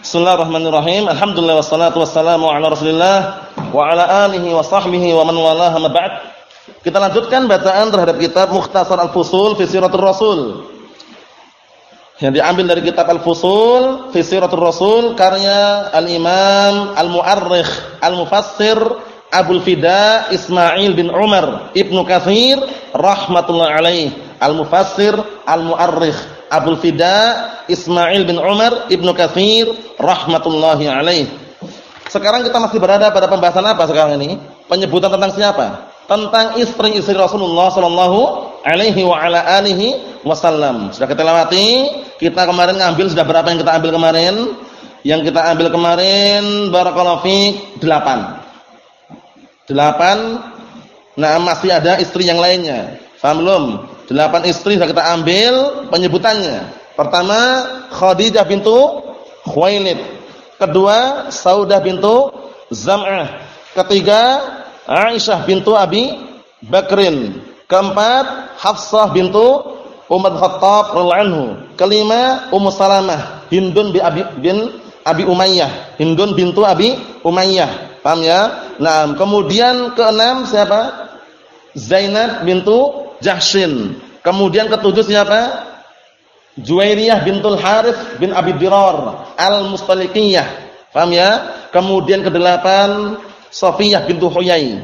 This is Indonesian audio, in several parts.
Bismillahirrahmanirrahim. Alhamdulillah wassalatu wassalamu ala Rasulillah wa ala alihi wa sahbihi wa man walaha ma ba'd. Kita lanjutkan bacaan terhadap kitab Mukhtasar Al-Fusul fi Siratul Rasul. Yang diambil dari kitab Al-Fusul fi Siratul Rasul karya Al-Imam Al-Mu'arrikh Al-Mufassir Abdul Fida Ismail bin Umar Ibnu Katsir rahmatullah alaih. Al-Mufassir Al-Mu'arrikh Abdul Fida Ismail bin Umar Ibnu Katsir rahmatullahi alaih. Sekarang kita masih berada pada pembahasan apa sekarang ini? Penyebutan tentang siapa? Tentang istri-istri Rasulullah sallallahu alaihi wa ala alihi wasallam. Sudah kita lewati, kita kemarin ngambil sudah berapa yang kita ambil kemarin? Yang kita ambil kemarin barakallahu fiik 8. 8 Nah, masih ada istri yang lainnya. Faham belum? Delapan istri sudah kita ambil penyebutannya. Pertama, Khadijah bintu Khuwailid. Kedua, Saudah bintu Zam'ah. Ketiga, Aisyah bintu Abi Bakrin. Keempat, Hafsah bintu Umar Khattab radhiyallahu Kelima, Ummu Salamah Hindun bin Abi bin Abi Umayyah. Hindun bintu Abi Umayyah. Paham ya? Nah, kemudian keenam siapa? Zainab bintu Jahshin. Kemudian ketujuh siapa? Juwairiyah bintul Harith bin Abi Dirar Al-Mustalikiyah. Paham ya? Kemudian kedelapan Safiyah bintu Huyai.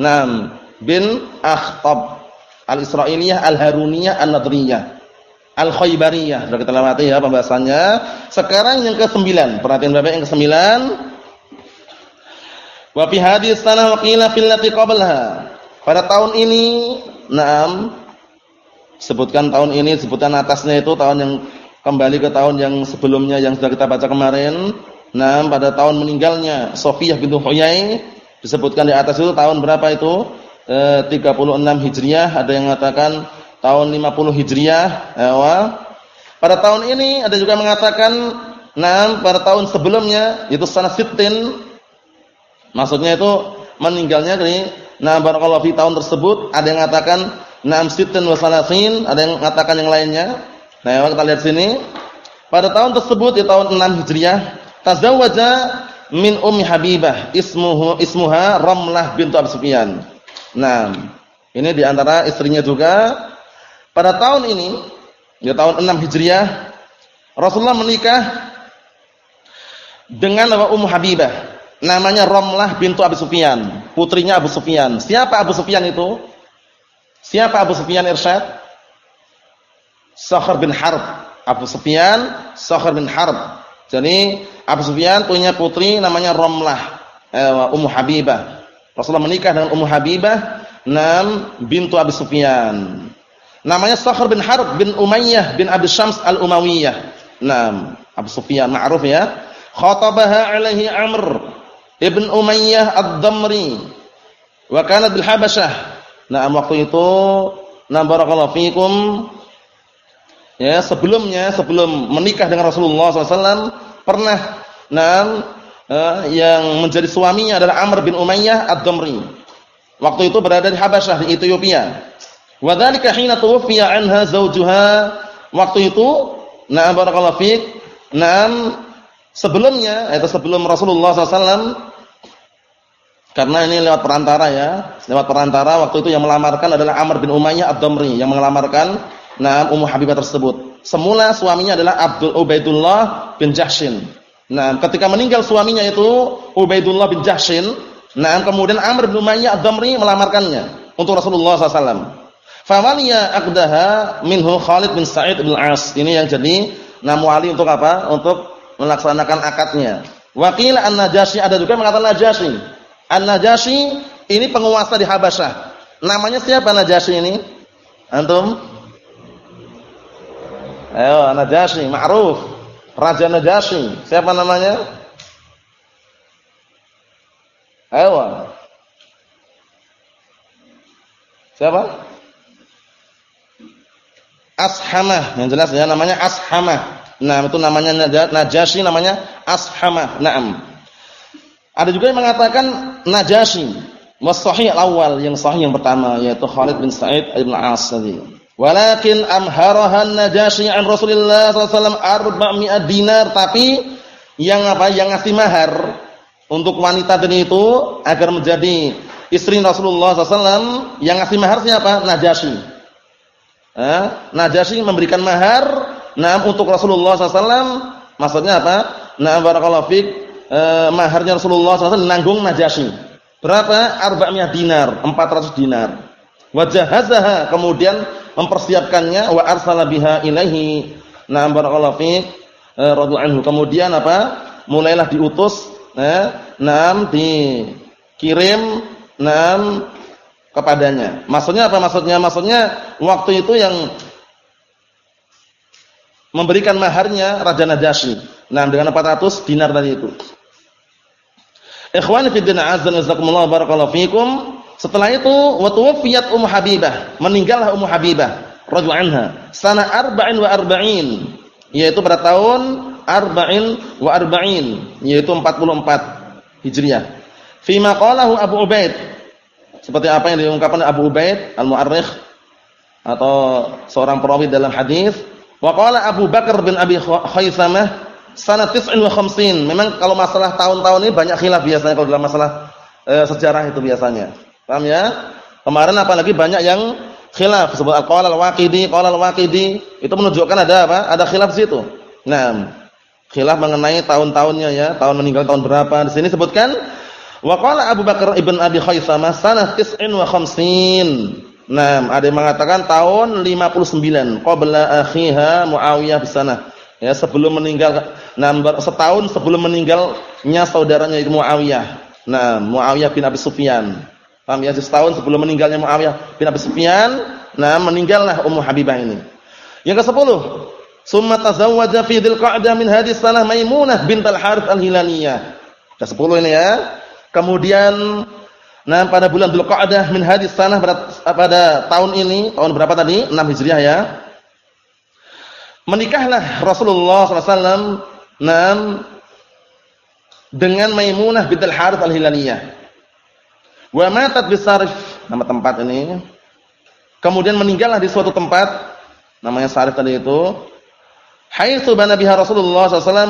Naam, bin Akhtab Al-Israiliyah Al-Haruniyah An-Nadriyah. Al-Khaybariyah. Sudah kita lewati ya pembahasannya. Sekarang yang ke-9. Perhatian Bapak yang ke-9. Wa fi hadhihi sanah wa qila fil lati qablaha. Pada tahun ini Naam. Sebutkan tahun ini, sebutkan atasnya itu tahun yang kembali ke tahun yang sebelumnya yang sudah kita baca kemarin. Nah, pada tahun meninggalnya Sofiyah bintu Huyai disebutkan di atas itu tahun berapa itu? E, 36 Hijriah, ada yang mengatakan tahun 50 Hijriah. Ewa. Pada tahun ini ada juga mengatakan nah pada tahun sebelumnya itu sana sitin maksudnya itu meninggalnya dari Nah, barakallahu fi tahun tersebut ada yang mengatakan na'am sittin wa ada yang mengatakan yang lainnya. Nah, kita lihat sini. Pada tahun tersebut di tahun 6 Hijriah, tazawwaja min Ummi Habibah ismuhu ismuha Ramlah bintu Abi Sufyan. Nah, ini di antara istrinya juga pada tahun ini di tahun 6 Hijriah Rasulullah menikah dengan Ummu Habibah namanya Romlah bintu Abu Sufyan, putrinya Abu Sufyan. Siapa Abu Sufyan itu? Siapa Abu Sufyan Irsyad? Sakhar bin Harb. Abu Sufyan, Sakhar bin Harb. Jadi Abu Sufyan punya putri namanya Romlah, eh, Ummu Habibah. Rasulullah menikah dengan Ummu Habibah, nam bintu Abu Sufyan. Namanya Sakhar bin Harb bin Umayyah bin Abi Syams al-Umayyah. Nam, Abu Sufyan ma'ruf ya. Khatabaha alaihi Amr Ibn Umayyah Ad-Damri wa kana bil Habasyah. Nah, waktu itu na barakallahu fikum ya sebelumnya sebelum menikah dengan Rasulullah SAW pernah nah eh, yang menjadi suaminya adalah Amr bin Umayyah Ad-Damri. Waktu itu berada di Habasyah di Ethiopia. Wa dzalika hina tuwfiya anha zawjuha. Waktu itu nah barakallahu fik nah sebelumnya itu sebelum Rasulullah SAW karena ini lewat perantara ya. Lewat perantara waktu itu yang melamarkan adalah Amr bin Umayyah Ad-Damri yang melamarkan nah Ummu Habibah tersebut. Semula suaminya adalah Abdul Ubaidullah bin Jahshin. Nah, ketika meninggal suaminya itu Ubaidullah bin Jahshin, nah kemudian Amr bin Umayyah Ad-Damri melamarkannya untuk Rasulullah SAW. Famaliya aqdaha minhu Khalid bin Sa'id bin As. Ini yang jadi nama wali untuk apa? Untuk melaksanakan akadnya. Wakil an-Najasyi ada juga mengatakan Najasyi An-Najasyi ini penguasa di Habasyah. Namanya siapa Najasyi ini? Antum? Ayo, Najasyi, ma'ruf. Raja Najasyi. Siapa namanya? Ayo. Siapa? Ashamah. Yang jelas ya namanya Ashamah. Nah, itu namanya Najasyi namanya Ashamah. Naam. Ada juga yang mengatakan Najasyi. Was awal yang sahih yang pertama yaitu Khalid bin Sa'id bin As tadi. Walakin amharahan Najasyi an Rasulullah sallallahu alaihi wasallam 400 dinar tapi yang apa? Yang ngasih mahar untuk wanita tadi itu agar menjadi istri Rasulullah SAW yang ngasih mahar siapa? Najasyi. Eh, Najasyi memberikan mahar nah untuk Rasulullah SAW maksudnya apa? Nah barakallahu fik eh, maharnya Rasulullah SAW nanggung Najasyi. Berapa? Arba'miyah dinar, 400 dinar. Wajahazaha kemudian mempersiapkannya wa arsala biha ilaihi. Nah barakallahu fik eh. Kemudian apa? Mulailah diutus eh, nam dikirim nam kepadanya. Maksudnya apa maksudnya? Maksudnya waktu itu yang memberikan maharnya Raja Najasyi. Nah, dengan 400 dinar tadi itu. Ikhwani fi din azza wa barakallahu fikum. Setelah itu wa tuwfiyat Ummu Habibah, meninggallah Ummu Habibah radhiyallahu anha sana arba'in wa arba'in, yaitu pada tahun arba'in wa arba'in, yaitu 44 Hijriah. Fi qalahu Abu Ubaid. Seperti apa yang diungkapkan Abu Ubaid Al-Mu'arrikh atau seorang perawi dalam hadis, wa qala Abu Bakar bin Abi Khaisamah sana tis'in wa khamsin. Memang kalau masalah tahun-tahun ini banyak khilaf biasanya kalau dalam masalah e, sejarah itu biasanya. Paham ya? Kemarin apalagi banyak yang khilaf sebut al-qala al-waqidi, qala al-waqidi, itu menunjukkan ada apa? Ada khilaf situ. Nah, khilaf mengenai tahun-tahunnya ya, tahun meninggal tahun berapa. Di sini sebutkan wa qala Abu Bakar ibn Abi Khaisamah sanah tis'in wa khamsin. Nah, ada yang mengatakan tahun 59 qabla akhiha Muawiyah di sana. Ya, sebelum meninggal nah setahun sebelum meninggalnya saudaranya itu Muawiyah. Nah, Muawiyah bin Abi Sufyan. Paham ya? Setahun sebelum meninggalnya Muawiyah bin Abi Sufyan, nah meninggallah Ummu Habibah ini. Yang ke-10, summa tazawwaja fi dzilqa'dah min hadis salah Maimunah bint al-Harits al-Hilaniyah. Sudah 10 ini ya. Kemudian nah pada bulan Dzulqa'dah min hadis sanah pada, pada tahun ini, tahun berapa tadi? 6 Hijriah ya menikahlah Rasulullah SAW nam dengan Maimunah bintul Harith al-Hilaliyah. Wa matat bisarif nama tempat ini. Kemudian meninggallah di suatu tempat namanya Sarif tadi itu. Haitsu bana biha Rasulullah SAW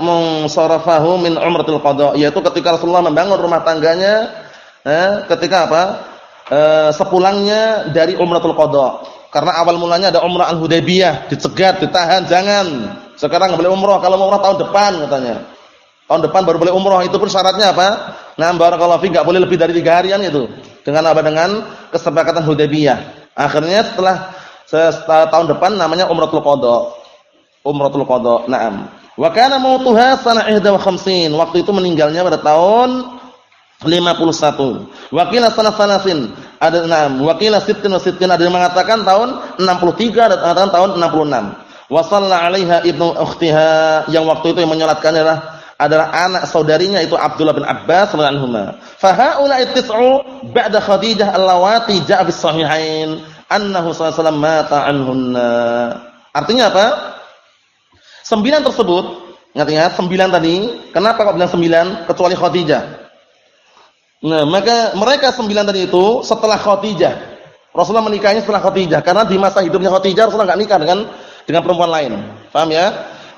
munsarafahu min umratil qada, yaitu ketika Rasulullah membangun rumah tangganya eh, ketika apa? Eh, sepulangnya dari umratul qada. Karena awal mulanya ada umrah al-Hudaybiyah, dicegat, ditahan, jangan. Sekarang boleh umrah, kalau umrah tahun depan katanya. Tahun depan baru boleh umrah, itu pun syaratnya apa? Nah, barakallahu fi enggak boleh lebih dari tiga harian itu. Dengan apa? Dengan kesepakatan Hudaybiyah. Akhirnya setelah, setelah tahun depan namanya umratul qada. Umratul qada. Naam. Wa kana mautuha sana 51. Waktu itu meninggalnya pada tahun 51. Wakil sana sanasin ada enam. Wakil sittin wa sittin ada yang mengatakan tahun 63 ada yang mengatakan tahun 66. Wa shalla 'alaiha ibnu ukhtiha yang waktu itu yang menyolatkannya adalah adalah anak saudarinya itu Abdullah bin Abbas radhiyallahu anhuma. Fa haula'i tis'u ba'da Khadijah allawati ja'a sahihain annahu sallallahu alaihi mata anhunna. Artinya apa? Sembilan tersebut, ingat-ingat sembilan tadi, kenapa kok bilang sembilan kecuali Khadijah? Nah, maka mereka sembilan tadi itu setelah Khadijah. Rasulullah menikahnya setelah Khadijah karena di masa hidupnya Khadijah Rasulullah enggak nikah dengan dengan perempuan lain. Paham ya?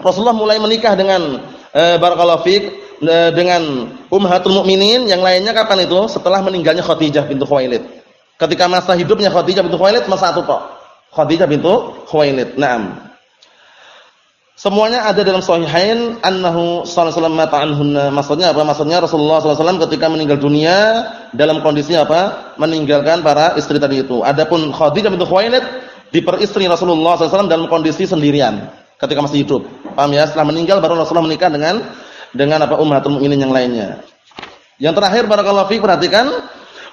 Rasulullah mulai menikah dengan e, barakallahu fik e, dengan ummahatul mukminin, yang lainnya kapan itu? Setelah meninggalnya Khadijah bintu Khuwailid. Ketika masa hidupnya Khadijah bintu Khuwailid masa satu kok. Khadijah bintu Khuwailid. Naam. Semuanya ada dalam sahihain annahu sallallahu alaihi wasallam Maksudnya apa? Maksudnya Rasulullah SAW ketika meninggal dunia dalam kondisi apa? Meninggalkan para istri tadi itu. Adapun Khadijah bintu Khuwailid diperistri Rasulullah SAW dalam kondisi sendirian ketika masih hidup. Paham ya? Setelah meninggal baru Rasulullah menikah dengan dengan apa ummatul mukminin yang lainnya. Yang terakhir barakallahu fiik perhatikan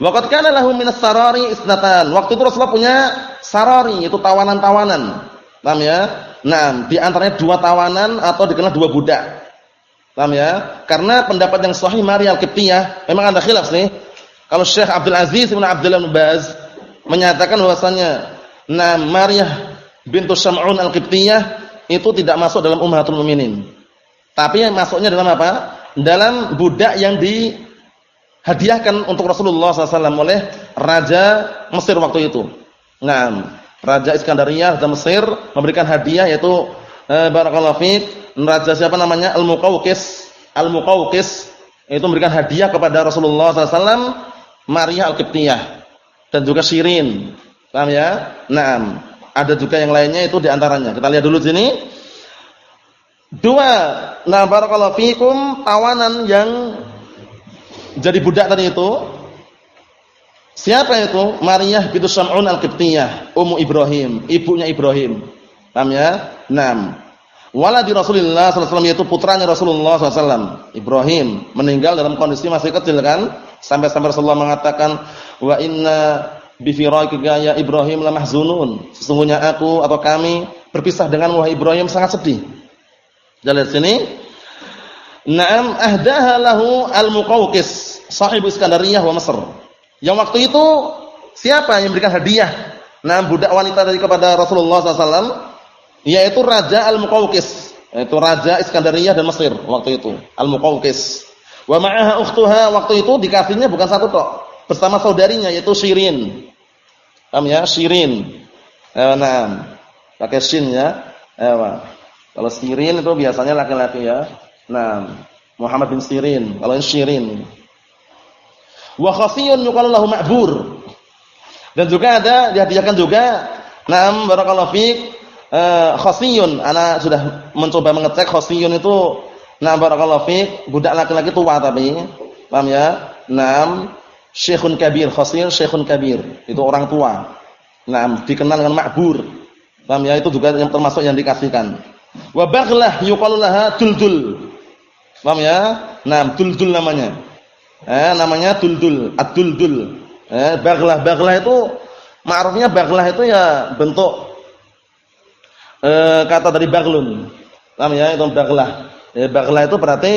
waqad kana lahu minas sarari isnatan. Waktu itu Rasulullah punya sarari itu tawanan-tawanan. Paham ya? Nah, di antaranya dua tawanan atau dikenal dua budak. Paham ya? Karena pendapat yang sahih Maria Al-Qibtiyah memang ada khilaf nih. Kalau Syekh Abdul Aziz bin Abdullah bin Baz menyatakan bahwasanya nah Maria bintu Syam'un Al-Qibtiyah itu tidak masuk dalam ummahatul mukminin. Tapi yang masuknya dalam apa? Dalam budak yang dihadiahkan untuk Rasulullah SAW oleh Raja Mesir waktu itu. Nah, Raja Iskandariyah dan Mesir memberikan hadiah yaitu eh, barakallahu fiik, raja siapa namanya? Al-Muqawqis. Al-Muqawqis itu memberikan hadiah kepada Rasulullah SAW Maria Al-Qibtiyah dan juga Shirin. Paham ya? Naam. Ada juga yang lainnya itu di antaranya. Kita lihat dulu sini. Dua, nah barakallahu fikum tawanan yang jadi budak tadi itu. Siapa itu? Maria bintu Sam'un Al-Qibtiyah, Ummu Ibrahim, ibunya Ibrahim. Paham ya? Naam. Waladi Rasulullah SAW yaitu putranya Rasulullah SAW. Ibrahim meninggal dalam kondisi masih kecil kan? Sampai-sampai Rasulullah mengatakan, "Wa inna bifiraqika ya Ibrahim lamahzunun." Sesungguhnya aku atau kami berpisah dengan wahai Ibrahim sangat sedih. Lihat sini. Naam ahdaha lahu al-Muqawqis, sahib Iskandariyah wa Mesir. Yang waktu itu siapa yang memberikan hadiah? Nah, budak wanita dari kepada Rasulullah SAW yaitu Raja Al-Muqawqis, yaitu Raja Iskandariyah dan Mesir waktu itu, Al-Muqawqis. Wa ma'aha ukhtuha waktu itu dikasihnya bukan satu tok, bersama saudarinya yaitu Shirin. Paham ya? Shirin. Eh, nah, pakai shin ya. Eh, kalau Shirin itu biasanya laki-laki ya. Nah, Muhammad bin Sirin, kalau Shirin. Wa khafiyun yuqalu ma'bur. Dan juga ada dihadiahkan juga Naam barakallahu fiik eh, khosiyun, anak sudah mencoba mengecek khosiyun itu nah barakallahu fiik, budak laki-laki tua tapi, paham ya? Naam, syekhun kabir, khosiyun syekhun kabir, itu orang tua. Naam, dikenal dengan makbur. Paham ya? Itu juga yang termasuk yang dikasihkan. Wa baghlah yuqalu laha duldul. Paham ya? Naam, duldul namanya. Eh, namanya duldul, ad-duldul. Eh, baghlah, baghlah itu ma'rufnya baghlah itu ya bentuk e, kata dari baglun. Paham ya? Itu baglah. Ya, baglah itu berarti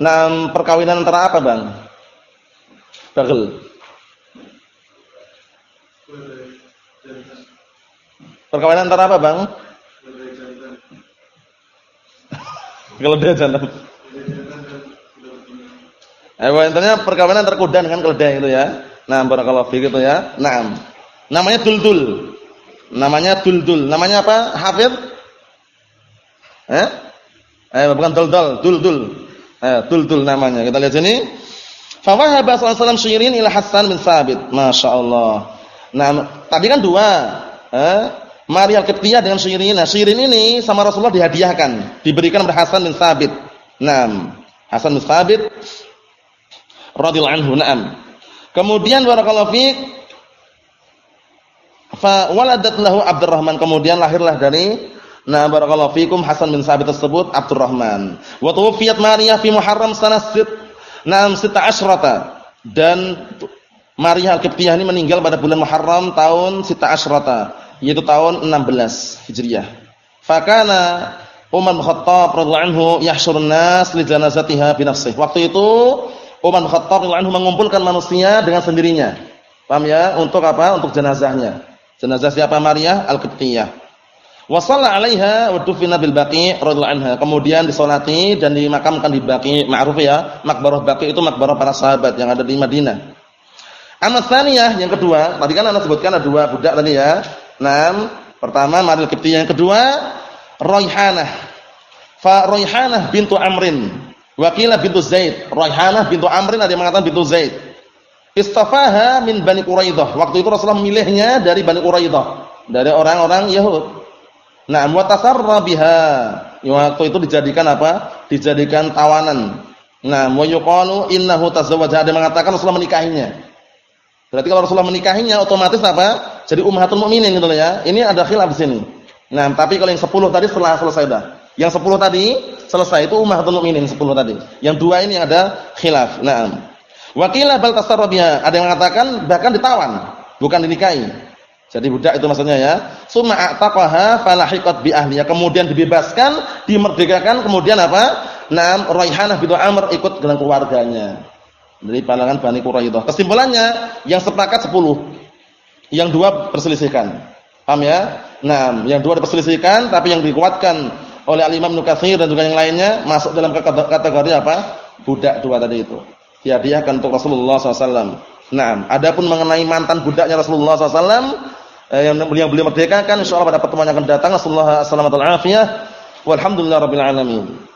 nam perkawinan antara apa, Bang? Bagel. Perkawinan antara apa, Bang? Keledai jantan. Eh, intinya perkawinan antara kuda dengan keledai itu ya. Nah, barakallahu fiik itu ya. Naam. Namanya duldul. Namanya duldul. Namanya apa? Hafid? Eh? Eh bukan duldul, duldul. Eh, duldul namanya. Kita lihat sini. Fa wahaba sallallahu syirin ila Hasan bin Sabit. Masya Allah. Nah, tadi kan dua. Eh? Maria Al-Qibtiyah dengan Syirin. Nah, Syirin ini sama Rasulullah dihadiahkan, diberikan kepada Hasan bin Sabit. Naam. Hasan bin Sabit radhiyallahu anhu. Naam. Kemudian barakallahu fiik fa waladat lahu Abdurrahman kemudian lahirlah dari Nah barakallahu fikum Hasan bin Sabit tersebut Abdurrahman. Wa tuwfiyat Maria fi Muharram sanah sit Naam sita asyrata dan Maria Al-Qibtiyah ini meninggal pada bulan Muharram tahun sita asyrata yaitu tahun 16 Hijriah. Fakana Umar bin Khattab radhiyallahu anhu yahsyurun nas li janazatiha bi nafsihi. Waktu itu Umar Khattab anhu mengumpulkan manusia dengan sendirinya. Paham ya? Untuk apa? Untuk jenazahnya. Jenazah siapa Maria Al-Qibtiyah. Wa shalla 'alaiha wa dufina bil Baqi' radhiyallahu anha. Kemudian disolati dan dimakamkan di Baqi', ma'ruf ya. Makbarah Baqi' itu makbarah para sahabat yang ada di Madinah. Tsaniyah yang kedua, tadi kan Anda sebutkan ada dua budak tadi ya. Naam, pertama Maria Al-Qibtiyah, yang kedua Raihanah. Fa Raihanah bintu Amrin. Wakilah bintu Zaid. Raihanah bintu Amrin ada yang mengatakan bintu Zaid. Istafaha min Bani Quraidah. Waktu itu Rasulullah memilihnya dari Bani Quraidah, dari orang-orang Yahud. Nah, wa tasarra. Waktu itu dijadikan apa? Dijadikan tawanan. Nah, wa yuqalu innahu tazawwaja. Ada mengatakan Rasulullah menikahinya. Berarti kalau Rasulullah menikahinya otomatis apa? Jadi ummahatul mukminin gitu ya. Ini ada khilaf di sini. Nah, tapi kalau yang 10 tadi setelah selesai dah. Yang 10 tadi selesai itu ummahatul mukminin 10 tadi. Yang dua ini ada khilaf. Nah, Wakilah bal tasarrabiha. Ada yang mengatakan bahkan ditawan, bukan dinikahi. Jadi budak itu maksudnya ya. Summa a'taqaha falahiqat bi ahliya. Kemudian dibebaskan, dimerdekakan, kemudian apa? Naam Raihanah bintu Amr ikut dengan keluarganya. Dari pandangan Bani Quraidah. Kesimpulannya yang sepakat 10. Yang dua perselisihkan. Paham ya? Nah, yang dua diperselisihkan tapi yang dikuatkan oleh Al-Imam Nukatsir dan juga yang lainnya masuk dalam kategori apa? Budak dua tadi itu dihadiahkan untuk Rasulullah SAW. Nah, adapun mengenai mantan budaknya Rasulullah SAW eh, yang beliau beliau merdekakan, insyaallah pada pertemuan yang akan datang Rasulullah SAW Walhamdulillahirabbil alamin.